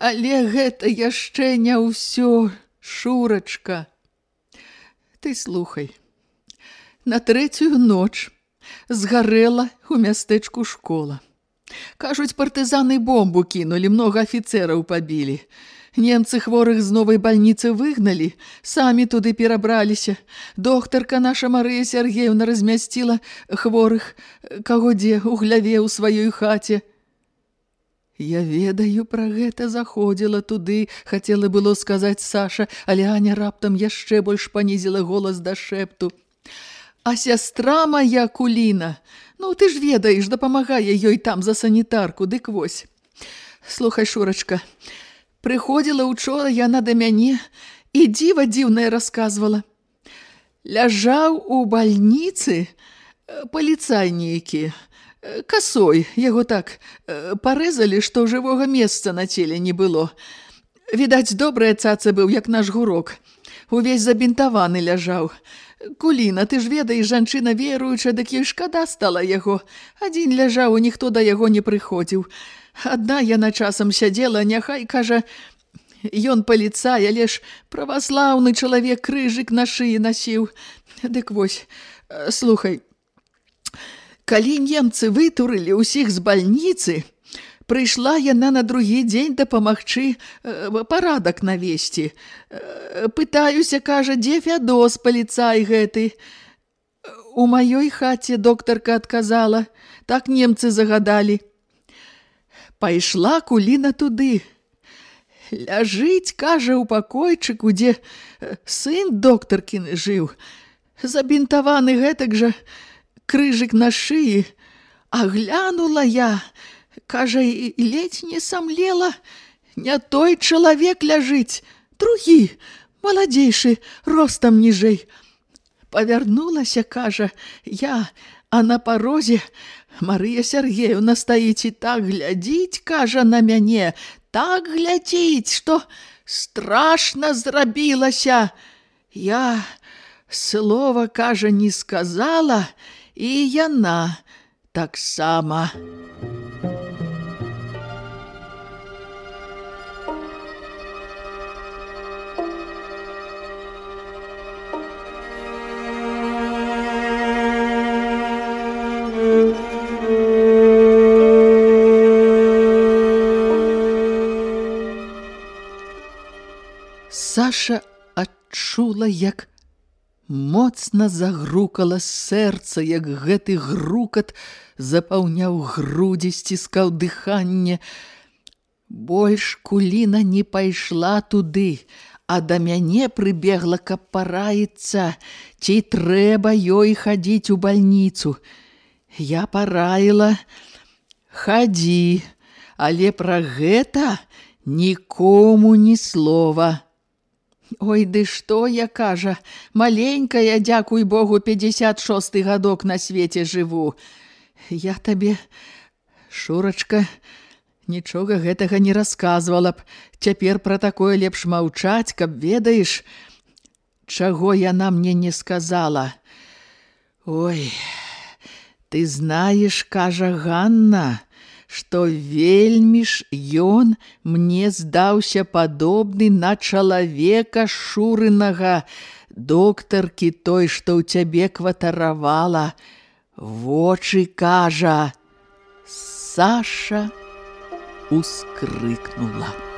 Але гэта яшчэ не ўсё, шурачка. Ты слухай. На трэцюю ноч згарэла ў мястэчку школа. Кажуць, партызаны бомбу кінулі, многа афіцэраў пабілі. Немцы хворых з новай бальніцы выгналі, самі туды перабраліся. Доктарка наша Марыя Сергеевна размясціла хворых, каго дзе у гляве ў сваёй хаце. Я ведаю пра гэта, заходзіла туды, хацела было сказаць Саша, але Аня раптам яшчэ больш панізіла голас да шэпту. А сястра моя куліна, ну ты ж ведаеш, дапамагае ёй там за санітарку, дык вось. Слухай, Шурачка, прыходзіла учора яна да мяне і дзіва дзіўнае расказвала. Ляжаў у бальніцы паліцайнікі, касой яго так парэзалі што жывога месца на целе не было. Відаць добрая цаца быў як наш гурок. Увесь забінтаваны ляжаў куліна ты ж ведаеш жанчына веруюча дык ёй шкада стала яго. Адзін ляжаў ніхто да яго не прыходзіў. Адна яна часам сядзела няхай кажа ён паліцай але ж праваслаўны чалавек крыжык на шыі насіў дык вось слухай Калі немцы вытурылі ўсіх з бальніцы, прыйшла яна на другі дзень дапамагчы э, парадак навесці. Э, пытаюся, кажа, дзе фядос паліцай гэты. У маёй хаце доктарка адказала, так немцы загадалі. Пайшла куліна туды. Ляжыць, кажа, у пакойчыку, дзе сын доктаркін жыў. Забінтаваны гэтак жа, крыжык на шыі, а глянула я, кажа, і ледзь не самлела, не той чалавек ляжыць, другі, маладзейшы, ростам ніжэй. Павярнулася, кажа, я, а на парозе Марыя Сергеевна стаіць і так глядзіць, кажа на мяне, так глядзіць, што страшна зрабілася. Я слова, кажа, не сказала, і яна таксама. Саша адчула, як моцна загрукала сэрца, як гэты грукат запаўняў грудзі, сціскаў дыханне. Больш куліна не пайшла туды, а да мяне прыбегла, каб параіцца, ці трэба ёй хадзіць у бальніцу. Я параіла, хадзі, але пра гэта нікому ні слова. Ой, ды што я кажа, маленькая, дзякуй Богу, 56 гадок на свеце жыву. Я табе, Шурачка, нічога гэтага не расказвала б. Цяпер пра такое лепш маўчаць, каб ведаеш, чаго яна мне не сказала. Ой, ты знаеш, кажа Ганна, што вельмі ж ён мне здаўся падобны на чалавека шурынага, доктаркі той, што ў цябе кватаравала. Вочы кажа, Саша ускрыкнула.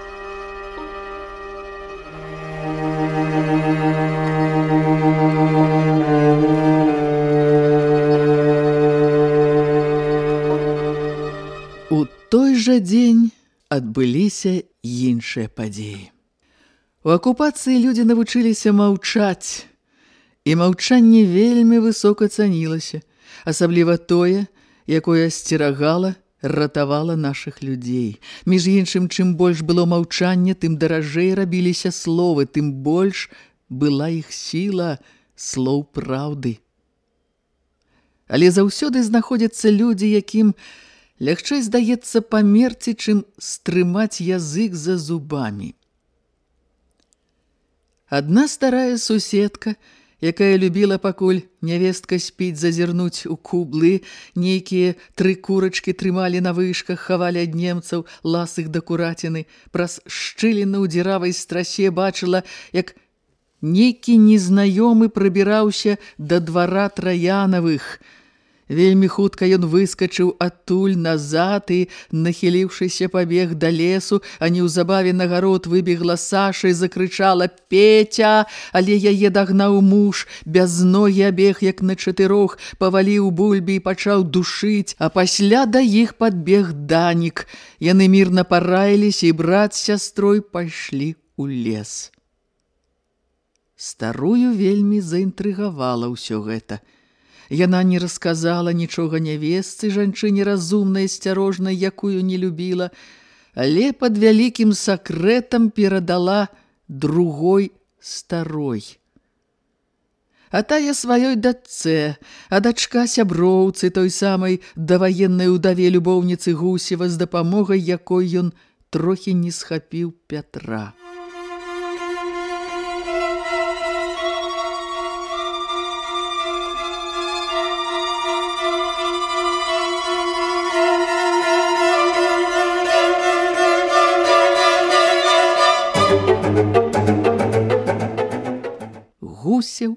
Жа дзень адбыліся іншыя падзеі. У акупацыі людзі навучыліся маўчаць, і маўчанне вельмі высока цанілася, асабліва тое, якое асцерагала, ратавала нашых людзей. Між іншым, чым больш было маўчання, тым даражэй рабіліся словы, тым больш была іх сіла слоў праўды. Але заўсёды знаходзяцца людзі, якім лягчэй здаецца памерці, чым стрымаць язык за зубамі. Адна старая суседка, якая любіла пакуль нявестка спіць зазірнуць у кублы, нейкія тры курачкі трымалі на вышках, хавалі ад немцаў ласых да кураціны, праз шчыліну ў дзіравай страсе бачыла, як нейкі незнаёмы прабіраўся да двара траянавых – Вельмі хутка ён выскачыў адтуль назад і, нахіліўшыся пабег да лесу, а неўзабаве на гарод выбегла Саша і закрычала «Петя!», але яе дагнаў муж, без ногі абег, як на чатырох, паваліў бульбі і пачаў душыць, а пасля да іх падбег Данік. Яны мірна параіліся і брат з сястрой пайшлі ў лес. Старую вельмі заінтрыгавала ўсё гэта – Яна не расказала нічога нявесцы, жанчыне разумнай, асцярожнай, якую не любіла, але пад вялікім сакрэтам перадала другой старой. А тая сваёй дачцэ, а дачка сяброўцы той самай даваеннай удаве любоўніцы Гусева з дапамогай, якой ён трохі не схапіў Пятра. Гусеў,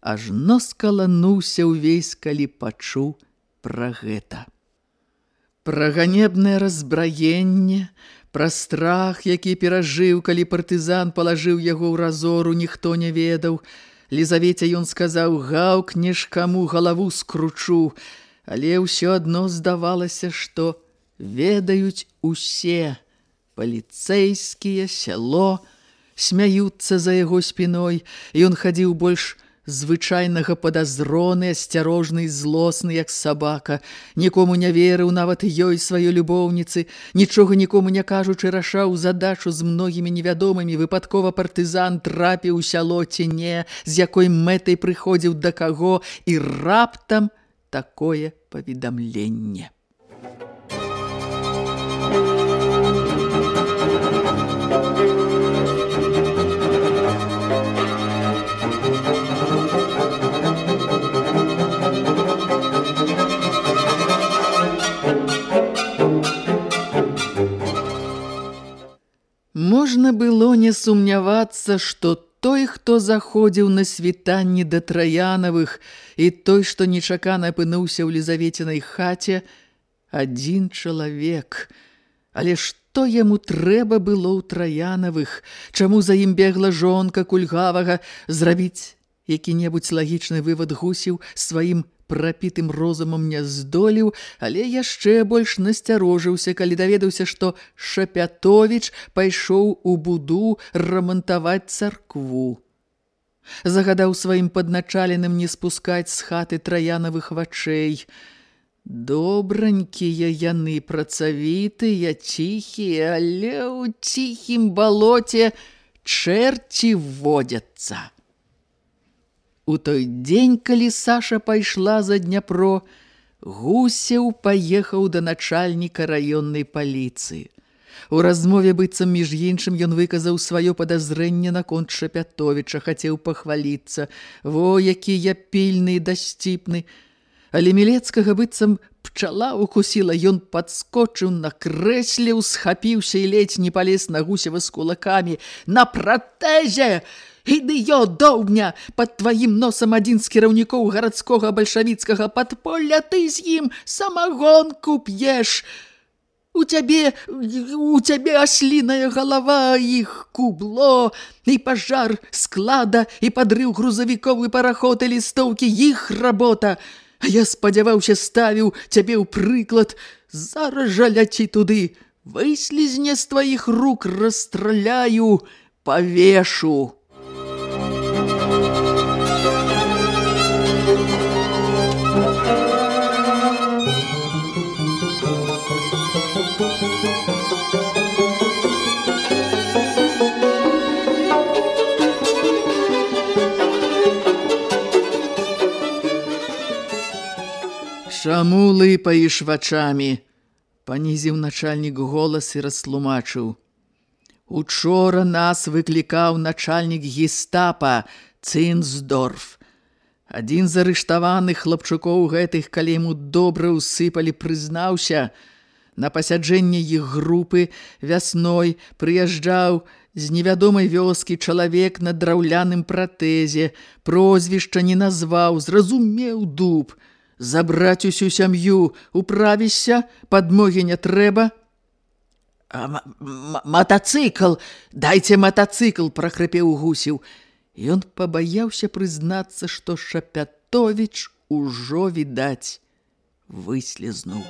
ажно скалануўся ўвесь, калі пачуў пра гэта. Пра ганебнае разбраенне, пра страх, які перажыў, калі партызан палажыў яго ў разору, ніхто не ведаў. Лізавеце ён сказаў: "Гаўкнеш каму галаву скручу", але ўсё адно здавалася, што ведаюць усе паліцэйскія сяло, смяюцца за яго спіной, і ён хадзіў больш звычайнага падазроны, асцярожны, злосны, як сабака. Нікому не верыў, нават ёй сваёй любоўніцы, нічога нікому не кажучы, рашаў задачу з многімі невядомымі, выпадкова партызан трапіў у сяло ці не, з якой мэтай прыходзіў да каго, і раптам такое паведамленне. Можна было не сумнявацца, што той, хто заходзіў на світанні да траянавых, і той, што нечакана апынуўся ў лізаветінай хаце, адзін чалавек. Але што яму трэба было ў траянавых? Чаму за ім бегла жонка кульгавага зрабіць які-небудзь лагічны вывад гусіў сваім прапітым розумам не здолеў, але яшчэ больш насцярожыўся, калі даведаўся, што Шапятовіч пайшоў у буду рамантаваць царкву. Загадаў сваім падначаленым не спускаць з хаты траянавых вачэй. Добранькія яны працавітыя, ціхія, але ў ціхім балоце чэрці водзяцца. У той дзень, калі Саша пайшла за Дняпро, Гусеў паехаў да начальніка раённай паліцыі. У размове быццам між іншым ён выказаў сваё падазрэнне наконт Шапятовіча, хацеў пахваліцца. Во, які я пільны і дасціпны! Але Мілецкага быццам пчала укусіла, ён падскочыў на крэсле, усхапіўся і ледзь не палез на Гусева з кулакамі. «На пратэзе!» Іды ё, доўня, пад тваім носам адзін з кіраўнікоў гарадскога бальшавіцкага падполля, ты з ім самагонку п'еш. У цябе, у цябе асліная галава, іх кубло, і пажар склада, і падрыў грузавіковы параход і лістоўкі, іх работа. А я спадзяваўся, ставіў цябе ў прыклад, зараз жа ляці туды, выслізне з тваіх рук расстраляю, павешу. Чаму лыпаеш вачамі? панізіў начальнік голас і растлумачыў. Учора нас выклікаў начальнік гестапа Цинсдорф. Адзін з арыштаваных хлапчукоў гэтых, калі яму добра ўсыпалі, прызнаўся, на пасяджэнне іх групы вясной прыязджаў з невядомай вёскі чалавек на драўляным пратэзе, прозвішча не назваў, зразумеў дуб – забраць усю сям'ю, управішся, падмогі не трэба. Матацыкл, дайце матацыкл, прахрыпеў гусіў. Ён пабаяўся прызнацца, што Шапятовіч ужо відаць выслізнуў.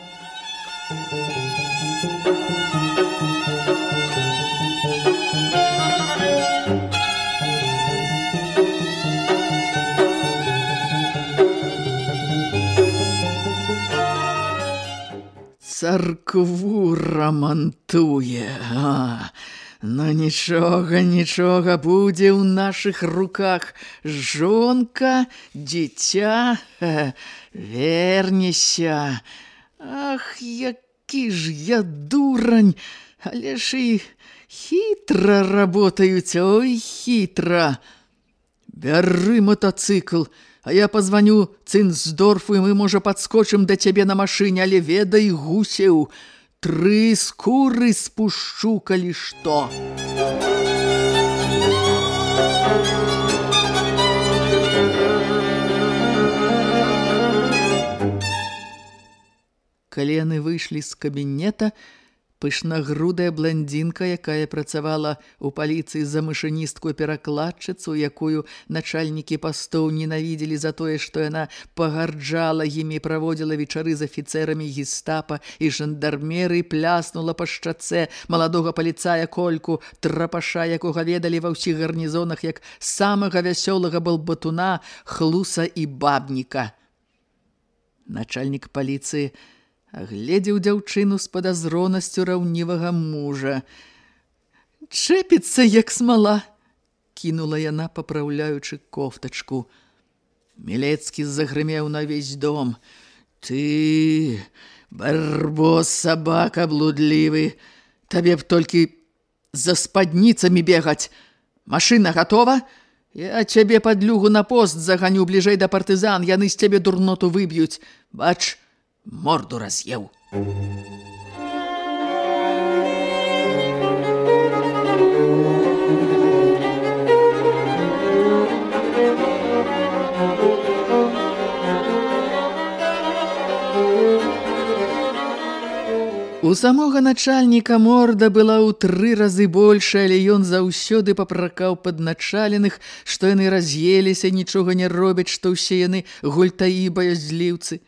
Царкву рамантуе. А, ну нічога, нічога будзе ў нашых руках. Жонка, дзіця, вернешся. Ах, які ж я дурань, але ж і хітра работаюць, ой, хітра. Бяры мотоцикл, а я позвоню Цинсдорфу, и мы, можа, подскочим до тебе на машине, але ведай гусеў, тры скуры спушчу, калі што. Калі яны выйшлі з кабінета, Пышнагрудая бландзінка, якая працавала ў паліцыі за машыністку перакладчыцу, якую начальнікі пастоў ненавідзелі за тое, што яна пагарджала імі, праводзіла вечары з афіцэрамі гестапа і жандармеры, пляснула па шчацэ маладога паліцая кольку, трапаша, якога ведалі ва ўсіх гарнізонах, як самага вясёлага был батуна, хлуса і бабніка. Начальнік паліцыі гледзеў дзяўчыну з падазронасцю раўнівага мужа. Чэпіцца, як смала, кінула яна, папраўляючы кофтачку. Мілецкі загрымеў на весь дом. Ты, барбос, сабака блудлівы, табе б толькі за спадніцамі бегаць. Машына гатова? Я цябе падлюгу на пост заганю бліжэй да партызан, яны з цябе дурноту выб'юць. Бач, морду раз'еў. У самога начальніка морда была ў тры разы большая, але ён заўсёды папракаў падначаленых, што яны раз'еліся, нічога не робяць, што ўсе яны гультаі баязліўцы.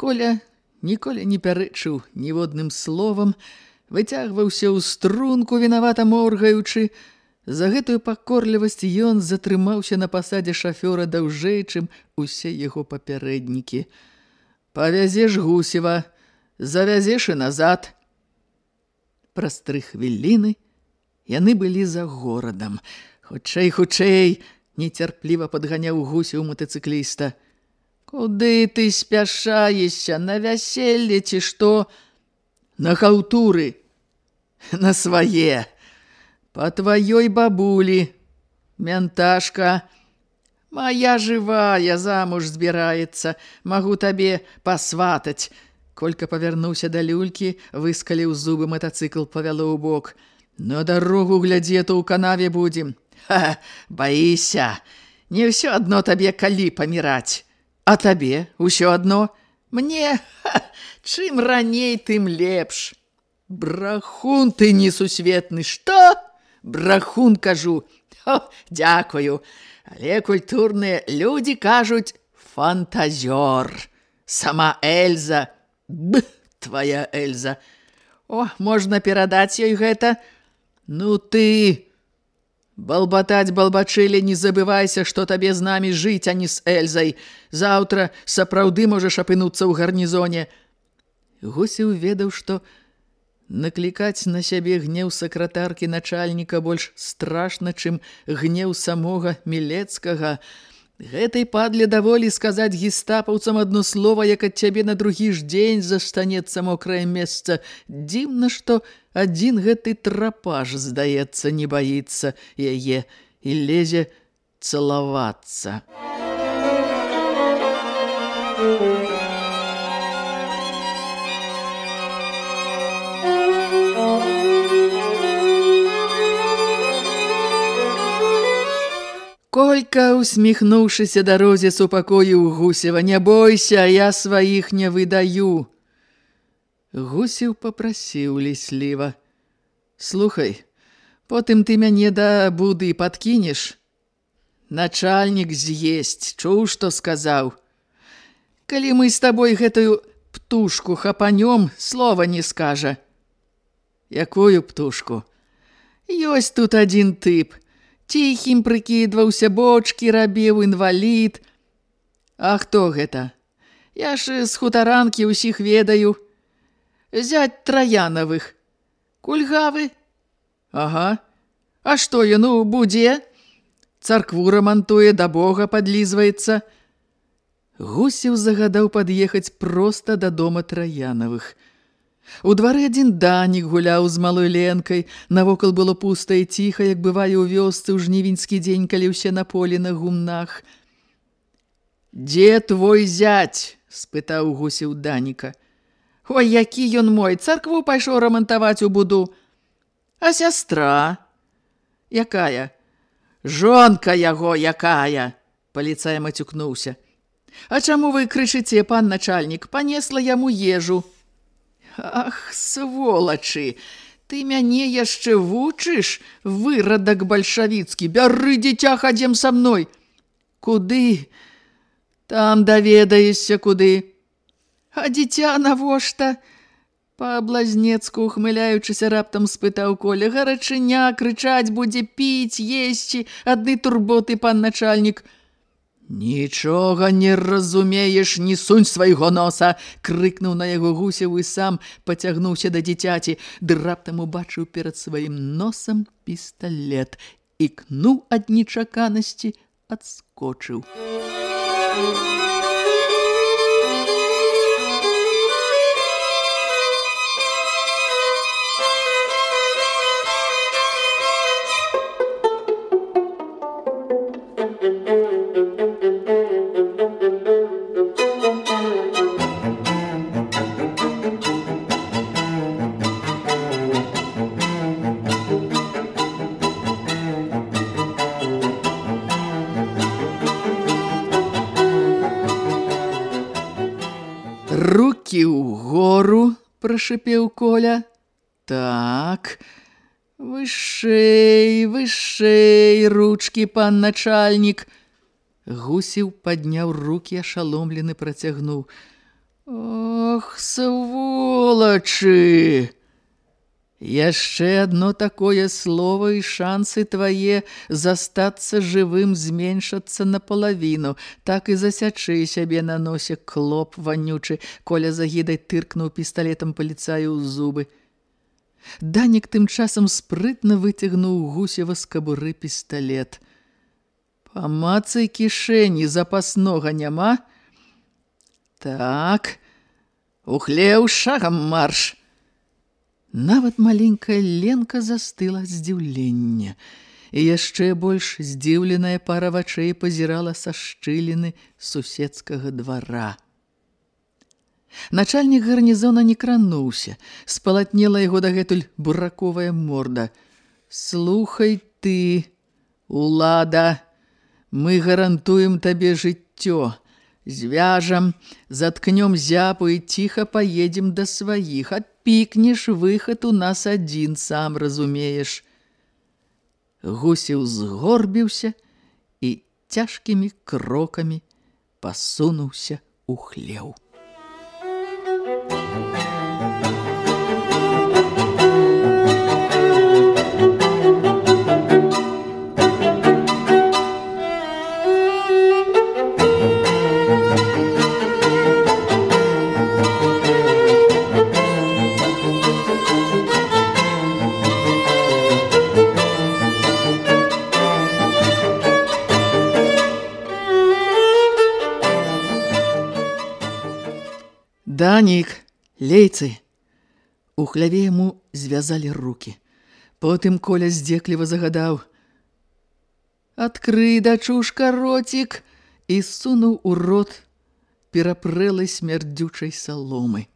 Коля ніколі не пярэчыў ніводным словам, выцягваўся ў струнку, вінавата моргаючы. За гэтую пакорлівасць ён затрымаўся на пасадзе шафёра даўжэй, чым усе яго папярэднікі. «Павязеш гусева, завязеш і назад». Праз тры хвіліны яны былі за горадам. «Хутчэй, хутчэй!» – нецярпліва падганяў гусеў мотоцикліста – Куды ты спяшаешся на вяселле ці што? На хаўтуры, на свае, па тваёй бабулі, мянташка. Мая жывая замуж збіраецца, магу табе пасватаць. Колька павярнуўся да люлькі, выскаліў зубы матацыкл павяло ў бок. На дарогу глядзе, то ў канаве будзем. Ха, баіся, не ўсё адно табе калі паміраць. А табе ўсё адно? Мне, ха, чым раней, тым лепш. Брахун ты несусветны. Што? Брахун, кажу. О, дзякую. Але культурныя людзі кажуць фантазёр. Сама Эльза. Б, твая Эльза. О, можна перадаць ёй гэта. Ну ты... Балбатаць балбачылі, не забывайся, што табе з намі жыць, а не з Эльзай. Заўтра сапраўды можаш апынуцца ў гарнізоне. Гусеў ведаў, што наклікаць на сябе гнеў сакратаркі начальніка больш страшна, чым гнеў самога Мілецкага. Гэтай падле даволі сказаць гестапаўцам адно слова, як ад цябе на другі ж дзень застанецца мокрае месца. Дзіўна, што адзін гэты трапаж, здаецца, не баіцца яе і лезе цалавацца. Музыка Колька, усміхнуўшыся дарозе супакоіў Гусева, «Не бойся, я сваіх не выдаю». Гусев попрасіў лісліва. «Слухай, потым ты мяне да буды падкінеш?» Начальнік з'есць, чуў, што сказаў. «Калі мы з табой гэтую птушку хапанём, слова не скажа». «Якую птушку?» «Ёсць тут адзін тып». Ціхім прыкідваўся, бочкі рабіў інвалід. А хто гэта? Я ж з хутаранкі ўсіх ведаю. Зять траянавых. Кульгавы? Ага. А што ён у будзе? Царкву рамантуе, да Бога падлізваецца. Гусев загадаў пад'ехаць проста да дома траянавых. У двары адзін данік гуляў з малой ленкай, навокал было пуста і ціха, як бывае ў вёсцы ў жнівеньскі дзень, калі ўсе на полі на гумнах. «Дзе твой зять?» – спытаў гусеў даніка. «Ой, які ён мой, царкву пайшоў рамантаваць у буду. А сястра?» «Якая?» «Жонка яго якая!» – паліцай мацюкнуўся. «А чаму вы крычыце, пан начальнік? Панесла яму ежу». Ах, сволачы, ты мяне яшчэ вучыш, вырадак бальшавіцкі, бяры дзіця, хадзем са мной. Куды? Там даведаешся, куды. А дзіця навошта? Па-блазнецку, ухмыляючыся, раптам спытаў Коля. Гарачыня, крычаць будзе, піць, есці, адны турботы, пан начальнік – «Нічога не разумееш, не сунь свайго носа!» – крыкнуў на яго гусев і сам пацягнуўся да дзіцяці. Ды раптам убачыў перад сваім носам пісталет. Ікнуў ад нечаканасці, адскочыў. «Музыка» прашипеў Коля. Так, вышэй, вышэй, ручкі, пан начальнік. Гусів падняў рукі, ашаломлены працягнуў. Ох, сволачы! Яшчэ адно такое слово і шансы твае застацца жывым зменшацца напалавіну, так і засячы сябе на носе клоп ванючы, коля загідай тыркнуў пісталетам паліцаю ў зубы. Данік тым часам спрытна выцягнуў гусева з кабуры пісталет. Памацай кішэні запаснога няма? Так, ухлеў шагам марш. Нават маленькая Ленка застыла здзіўлення, і яшчэ больш здзіўленая пара вачэй пазірала са шчыліны суседскага двара. Начальнік гарнізона не крануўся, спалатнела яго дагэтуль бураковая морда. «Слухай ты, улада, мы гарантуем табе жыццё, звяжам, заткнём зяпу і ціха паедзем да сваіх, а пікнеш выхад у нас адзін, сам разумееш. Гусеў згорбіўся і цяжкімі крокамі пасунуўся у хлеў. Данік, лейцы. У хляве яму звязалі рукі. Потым Коля здзекліва загадаў: «Адкрый, дачушка, ротик!» і сунуў у рот перапрэлай смярдзючай саломы.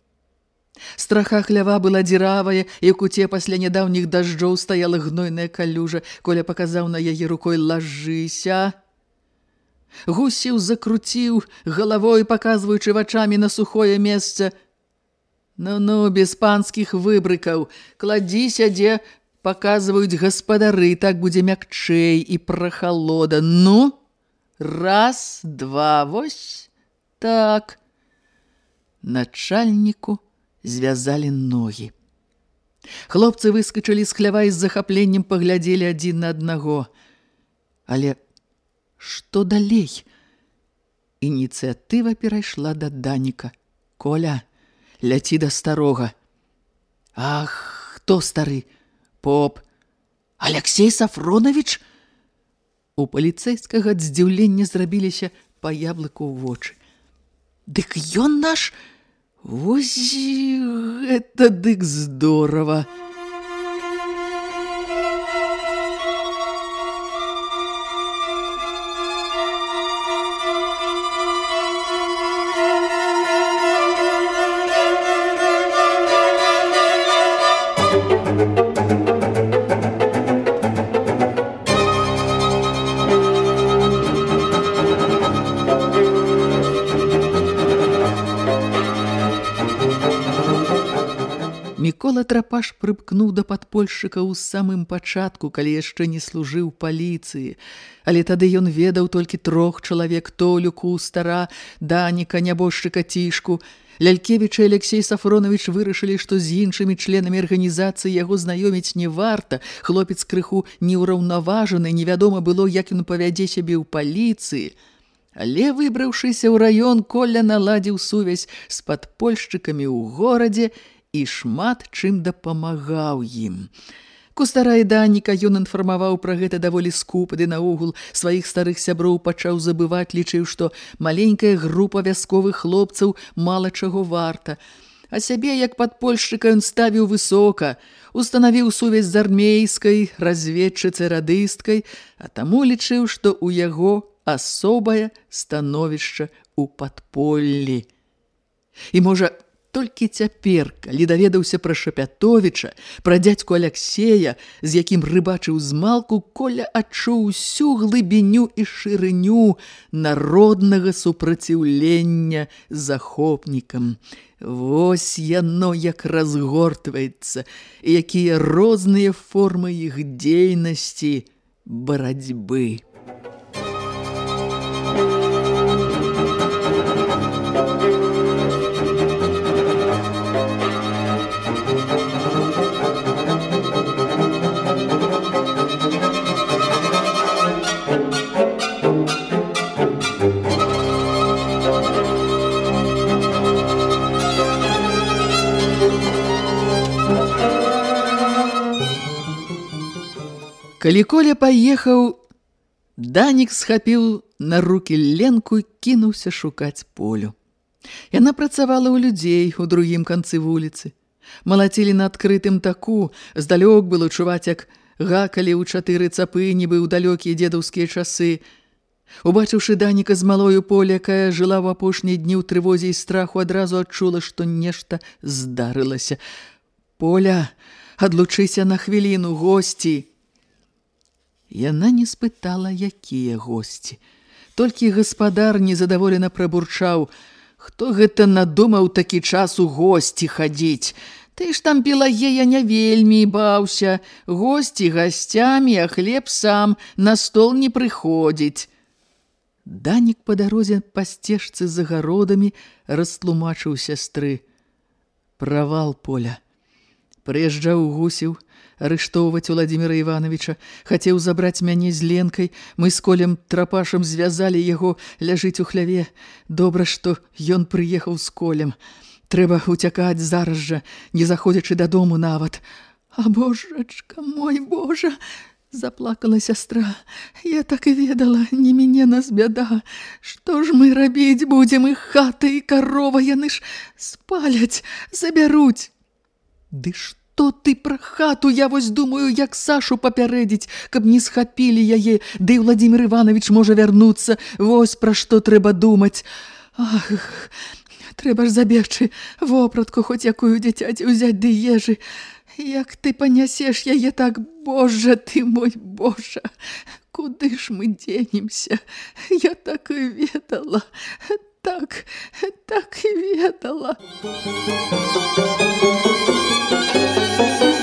Страха хлява была дзіравая, і ў куце пасля нядаўніх дажджоў стаяла гнойная калюжа. Коля паказаў на яе рукой «Лажыся!» Гусіў закруціў галавой, паказваючы вачамі на сухое месца. «Ну-ну, без панскіх выбрыкаў, кладзіся, дзе паказваюць гаспадары, так будзе мякчэй і прахалода. Ну, раз, два, вось, так». Начальніку звязалі ногі. Хлопцы выскачылі з хлява і з захапленнем паглядзелі адзін на аднаго. Але што далей? Ініцыятыва перайшла да Даніка. Коля, ляці да старога. Ах, хто стары? Поп. Алексей Сафронович? У паліцэйскага здзіўлення зрабіліся па яблыку ў вочы. Дык ён наш... Вось гэта дык здорава. Прыпкнуў да падпольшчыка ў самым пачатку, калі яшчэ не служыў паліцыі. Але тады ён ведаў толькі трох чалавек Толю, Кустара, Даніка, нябожчыка Цішку. Лялькевіч і Алексей Сафронович вырашылі, што з іншымі членамі арганізацыі яго знаёміць не варта. Хлопец крыху неўраўнаважаны, невядома было, як ён павядзе сябе ў паліцыі. Але, выбраўшыся ў раён, Коля наладзіў сувязь з падпольшчыкамі ў горадзе і шмат чым дапамагаў ім. Кустара і Даніка ён інфармаваў пра гэта даволі скуп, ды наогул сваіх старых сяброў пачаў забываць, лічыў, што маленькая група вясковых хлопцаў мала чаго варта. А сябе, як падпольшчыка, ён ставіў высока, устанавіў сувязь з армейскай, разведчыцай радысткай, а таму лічыў, што ў яго асобае становішча ў падполлі. І, можа, Толькі цяпер, калі даведаўся пра Шапятовіча, пра дзядзьку Аляксея, з якім рыбачыў змалку, Коля адчуў усю глыбіню і шырыню народнага супраціўлення захопнікам. Вось яно як разгортваецца, і якія розныя формы іх дзейнасці барацьбы. Калі Коля паехаў, Данік схапіў на рукі ленку і кінуўся шукаць полю. Яна працавала ў людзей у другім канцы вуліцы. Малацілі на адкрытым таку, здалёк было чуваць, як гакалі ў чатыры цапы, нібы ў далёкія дзедаўскія часы. Убачыўшы Даніка з малою поле, якая жыла ў апошнія дні ў трывозе і страху, адразу адчула, што нешта здарылася. Поля, адлучыся на хвіліну, госці! Яна не спытала, якія госці. Толькі гаспадар незадаволена прабурчаў: « Хто гэта надумаў такі час у госці хадзіць? Ты ж там Пелагея не вельмі баўся. Госці гасцямі, а хлеб сам на стол не прыходзіць. Данік па дарозе па сцежцы з агародамі растлумачыў сястры. Правал поля. Прыязджаў гусіў, арыштоўваць Владзіміра Івановича, хацеў забраць мяне з ленкай, мы з колем трапашам звязалі яго ляжыць у хляве. Добра, што ён прыехаў з колем. Трэба уцякаць зараз жа, не заходзячы дадому нават. А божачка, мой божа, заплакала сястра. Я так і ведала, не мяне нас бяда. Што ж мы рабіць будзем і хата і карова яны ж спаляць, забяруць. Ды што ты пра хату, я вось думаю, як Сашу папярэдзіць, каб не схапілі яе, ды да Владзімир Іванович можа вярнуцца, вось пра што трэба думаць. Ах, трэба ж забегчы вопратку хоць якую дзіцяці ўзяць ды ежы. Як ты панясеш яе так, Божа ты мой Божа, Куды ж мы дзенемся? Я так і ведала, так, так і ведала. Ленка,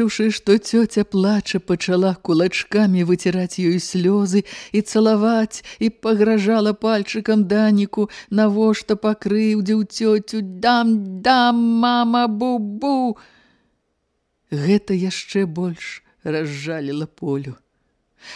убачыўшы, што цёця плача, пачала кулачкамі выціраць ёй слёзы і цалаваць і пагражала пальчыкам даніку, навошта пакрыўдзіў цёцю, дам, дам, мама, бу-бу. Гэта яшчэ больш разжаліла полю.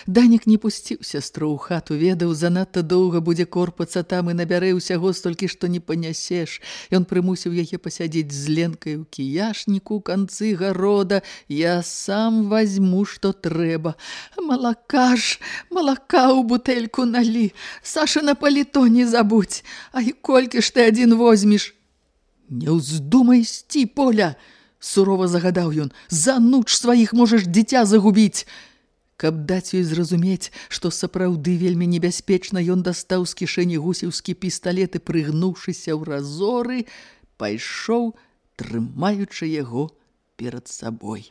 Данік не пусціў сястру ў хату, ведаў, занадта доўга будзе корпацца там і набярэ ўсяго столькі, што не панясеш. Ён прымусіў яе пасядзець з ленкай у кіяшніку канцы гарода. Я сам возьму, што трэба. Малака ж, малака ў бутэльку налі. Саша на паліто не забудь. А і колькі ж ты адзін возьмеш? Не ўздумай ісці, поля! Сурова загадаў ён. За нуч сваіх можаш дзіця загубіць. Каб даць ёй зразумець, што сапраўды вельмі небяспечна, ён дастаў з кішэні гусеўскі пісталет і, прыгнуўшыся ў разоры, пайшоў, трымаючы яго перад сабой.